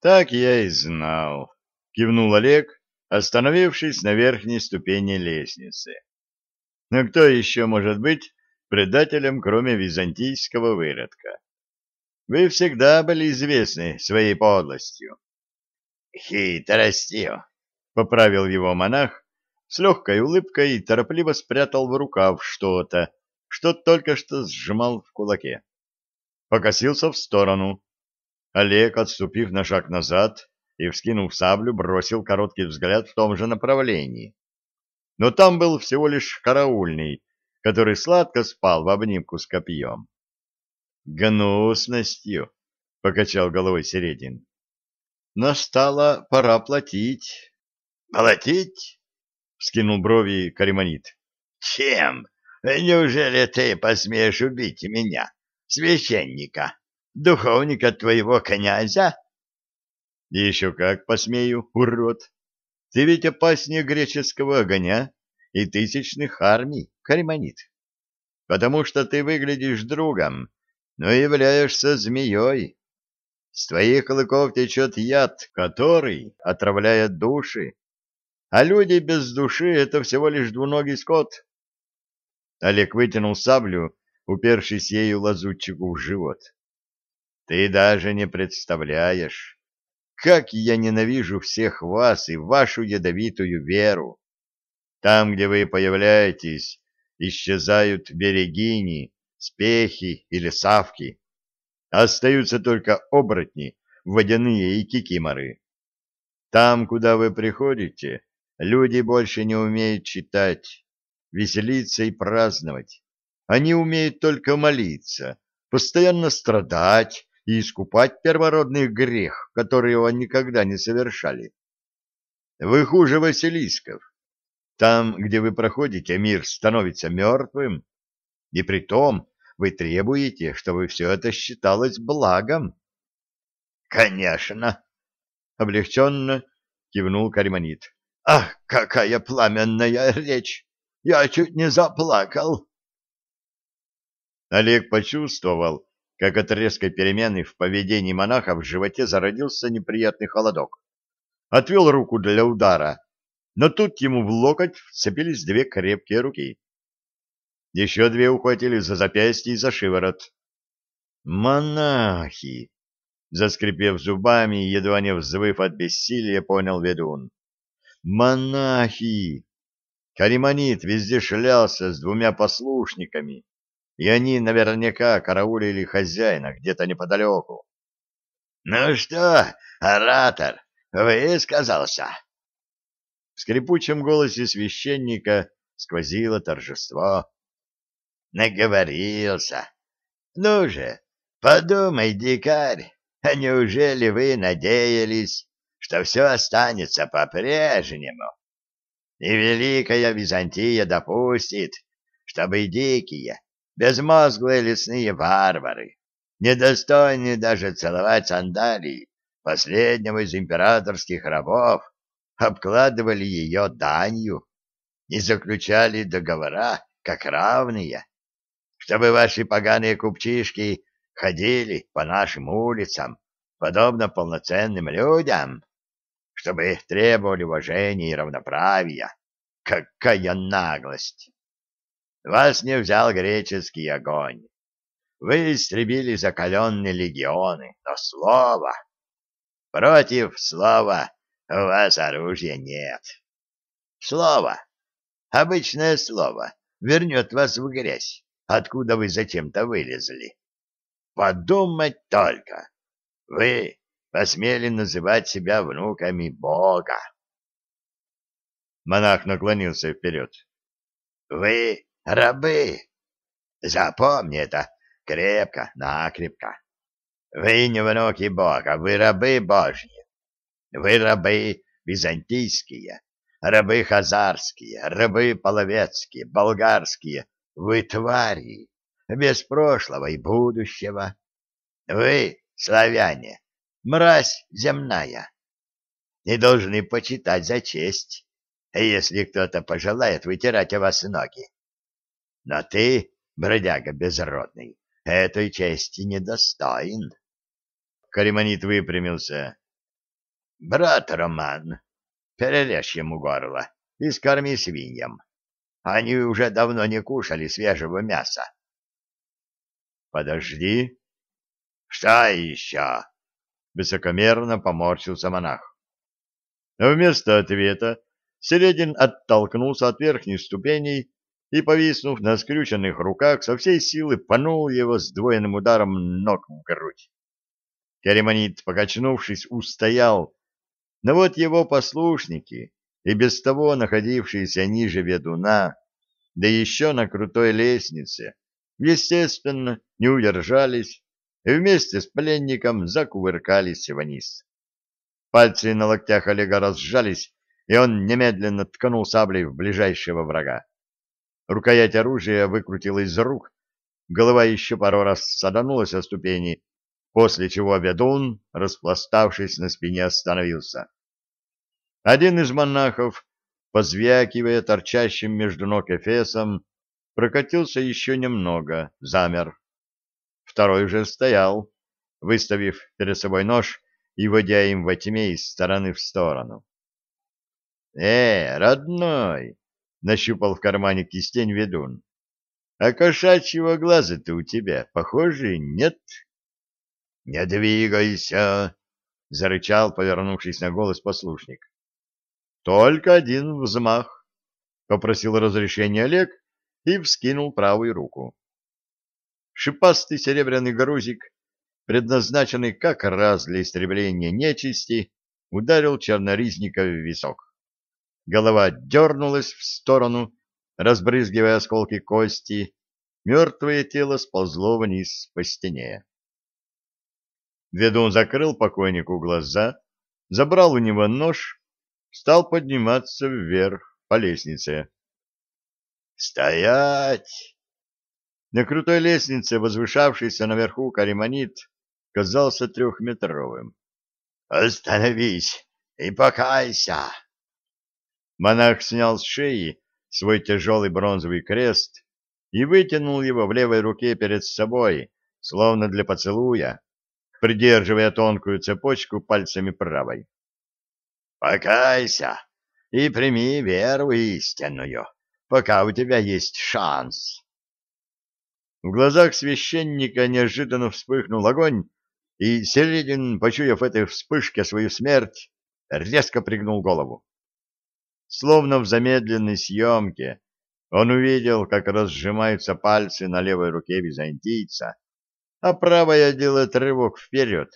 Так я и знал, кивнул Олег, остановившись на верхней ступени лестницы. Но кто еще может быть предателем, кроме византийского выродка? Вы всегда были известны своей подлостью. Хитростью, поправил его монах, с легкой улыбкой и торопливо спрятал в рукав что-то, что только что сжимал в кулаке. Покосился в сторону. Олег, отступив на шаг назад и, вскинув саблю, бросил короткий взгляд в том же направлении. Но там был всего лишь караульный, который сладко спал в обнимку с копьем. «Гнусностью!» — покачал головой Середин. «Настала пора платить». «Платить?» — вскинул брови Кариманит. — Чем? Неужели ты посмеешь убить меня, священника, духовника твоего князя? — Еще как посмею, урод. Ты ведь опаснее греческого огня и тысячных армий, Кариманит. Потому что ты выглядишь другом, но являешься змеей. С твоих клыков течет яд, который отравляет души а люди без души — это всего лишь двуногий скот. Олег вытянул саблю, упершись ею лазутчику в живот. Ты даже не представляешь, как я ненавижу всех вас и вашу ядовитую веру. Там, где вы появляетесь, исчезают берегини, спехи или савки. Остаются только оборотни, водяные и кикиморы. Там, куда вы приходите, Люди больше не умеют читать, веселиться и праздновать. Они умеют только молиться, постоянно страдать и искупать первородный грех, который они никогда не совершали. Вы хуже Василисков. Там, где вы проходите, мир становится мертвым, и при том вы требуете, чтобы все это считалось благом. — Конечно, — облегченно кивнул Кариманит. Ах, какая пламенная речь! Я чуть не заплакал. Олег почувствовал, как от резкой перемены в поведении монаха в животе зародился неприятный холодок. Отвел руку для удара, но тут ему в локоть вцепились две крепкие руки. Еще две ухватили за запястье и за шиворот. «Монахи!» Заскрипев зубами едва не взвыв от бессилия, понял ведун. Монахи! Кариманит везде шлялся с двумя послушниками, и они наверняка караулили хозяина где-то неподалеку. — Ну что, оратор, высказался? В скрипучем голосе священника сквозило торжество. — Наговорился. Ну же, подумай, дикарь, а неужели вы надеялись, что все останется по-прежнему. И Великая Византия допустит, чтобы дикие, безмозглые лесные варвары, недостойные даже целовать сандалии последнего из императорских рабов, обкладывали ее данью и заключали договора как равные, чтобы ваши поганые купчишки ходили по нашим улицам, подобно полноценным людям чтобы требовали уважения и равноправия. Какая наглость! Вас не взял греческий огонь. Вы истребили закаленные легионы, но слово... Против слова у вас оружия нет. Слово, обычное слово, вернет вас в грязь, откуда вы зачем-то вылезли. Подумать только. Вы посмели называть себя внуками Бога. Монах наклонился вперед. — Вы рабы. Запомни это крепко, накрепко. Вы не внуки Бога, вы рабы Божьи. Вы рабы византийские, рабы хазарские, рабы половецкие, болгарские. Вы твари, без прошлого и будущего. Вы, славяне, мразь земная, и должны почитать за честь, если кто-то пожелает вытирать о вас ноги. Но ты, бродяга безродный, этой чести недостоин. Кариманит выпрямился. Брат Роман, перережь ему горло и скорми свиньям. Они уже давно не кушали свежего мяса. Подожди. Что еще? Высокомерно поморщился монах. Но вместо ответа Середин оттолкнулся от верхних ступеней и, повиснув на скрюченных руках, со всей силы панул его сдвоенным ударом ног в грудь. Керемонит, покачнувшись, устоял, но вот его послушники, и без того находившиеся ниже ведуна, да еще на крутой лестнице, естественно, не удержались и вместе с пленником закувыркались вниз. Пальцы на локтях Олега разжались, и он немедленно ткнул саблей в ближайшего врага. Рукоять оружия выкрутила из рук, голова еще пару раз саданулась о ступени, после чего ведун, распластавшись на спине, остановился. Один из монахов, позвякивая торчащим между ног эфесом, прокатился еще немного, замер. Второй же стоял, выставив перед собой нож и водя им во тьме из стороны в сторону. — Э, родной! — нащупал в кармане кистень ведун. — А кошачьего глаза-то у тебя, похоже, нет? — Не двигайся! — зарычал, повернувшись на голос послушник. — Только один взмах, — попросил разрешения Олег и вскинул правую руку. Шипастый серебряный грузик, предназначенный как раз для истребления нечисти, ударил черноризника в висок. Голова дернулась в сторону, разбрызгивая осколки кости, мертвое тело сползло вниз по стене. Ведун закрыл покойнику глаза, забрал у него нож, стал подниматься вверх по лестнице. «Стоять!» На крутой лестнице, возвышавшийся наверху кариманит, казался трехметровым. «Остановись и покайся!» Монах снял с шеи свой тяжелый бронзовый крест и вытянул его в левой руке перед собой, словно для поцелуя, придерживая тонкую цепочку пальцами правой. «Покайся и прими веру истинную, пока у тебя есть шанс!» В глазах священника неожиданно вспыхнул огонь, и Середин, почуяв этой вспышке свою смерть, резко пригнул голову. Словно в замедленной съемке он увидел, как разжимаются пальцы на левой руке византийца, а правая делает рывок вперед,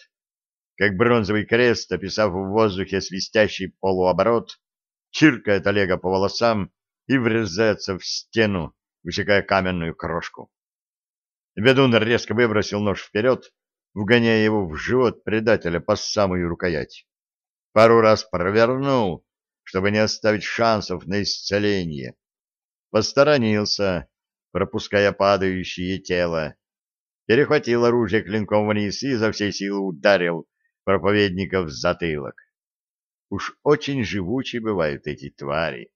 как бронзовый крест, описав в воздухе свистящий полуоборот, чиркает Олега по волосам и врезается в стену, высекая каменную крошку. Ведун резко выбросил нож вперед, вгоняя его в живот предателя по самую рукоять. Пару раз провернул, чтобы не оставить шансов на исцеление. Посторонился, пропуская падающее тело. Перехватил оружие клинком вниз и изо всей силы ударил проповедника в затылок. Уж очень живучи бывают эти твари.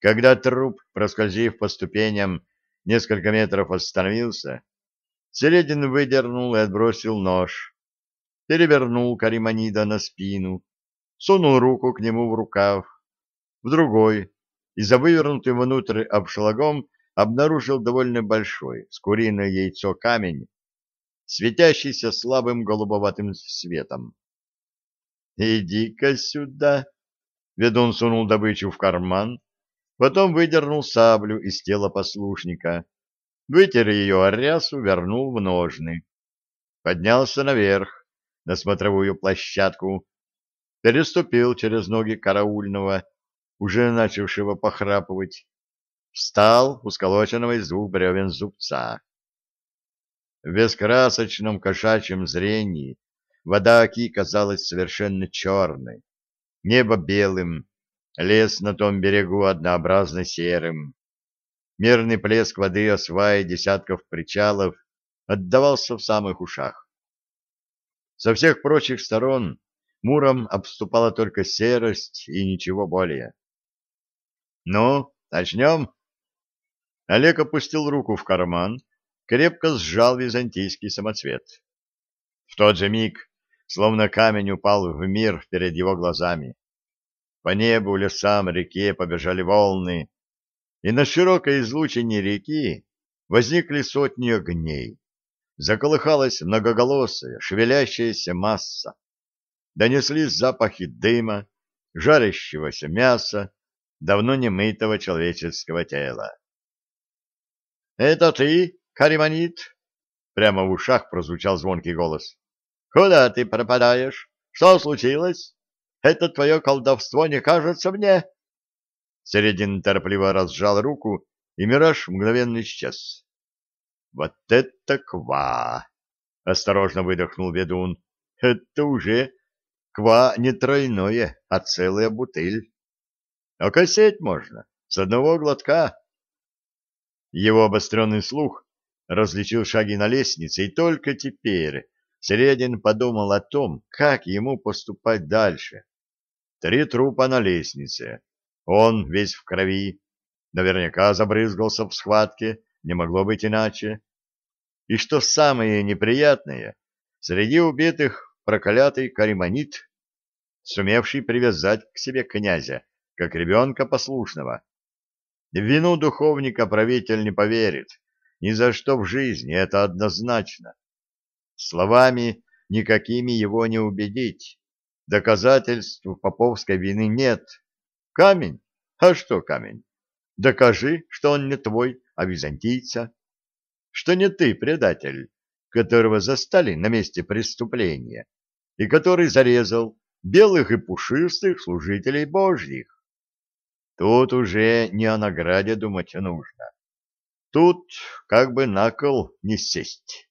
Когда труп, проскользив по ступеням, несколько метров остановился, Середин выдернул и отбросил нож, перевернул Кариманида на спину, сунул руку к нему в рукав, в другой, и за вывернутым внутрь обшлагом обнаружил довольно большой, с куриное яйцо камень, светящийся слабым голубоватым светом. «Иди-ка сюда!» Ведун сунул добычу в карман, Потом выдернул саблю из тела послушника, вытер ее о рясу, вернул в ножны. Поднялся наверх, на смотровую площадку, переступил через ноги караульного, уже начавшего похрапывать, встал у сколоченного из двух бревен зубца. В бескрасочном кошачьем зрении вода Оки казалась совершенно черной, небо белым, Лес на том берегу однообразно серым. Мерный плеск воды о свае десятков причалов отдавался в самых ушах. Со всех прочих сторон Муром обступала только серость и ничего более. «Ну, начнем?» Олег опустил руку в карман, крепко сжал византийский самоцвет. В тот же миг словно камень упал в мир перед его глазами. По небу, лесам, реке побежали волны, и на широкой излучине реки возникли сотни огней. Заколыхалась многоголосая, шевелящаяся масса. Донеслись запахи дыма, жарящегося мяса, давно не мытого человеческого тела. — Это ты, Кариманит? — прямо в ушах прозвучал звонкий голос. — Куда ты пропадаешь? Что случилось? Это твое колдовство не кажется мне? Середин торопливо разжал руку, и мираж мгновенно исчез. — Вот это ква! — осторожно выдохнул ведун. — Это уже ква не тройное, а целая бутыль. Окосеть можно с одного глотка. Его обостренный слух различил шаги на лестнице, и только теперь Середин подумал о том, как ему поступать дальше. Три трупа на лестнице. Он весь в крови. Наверняка забрызгался в схватке, не могло быть иначе. И что самое неприятное, среди убитых проклятый кариманит, сумевший привязать к себе князя, как ребенка послушного. В вину духовника правитель не поверит, ни за что в жизни, это однозначно. Словами никакими его не убедить. Доказательств поповской вины нет. Камень? А что камень? Докажи, что он не твой, а византийца. Что не ты предатель, которого застали на месте преступления и который зарезал белых и пушистых служителей божьих. Тут уже не о награде думать нужно. Тут как бы на кол не сесть.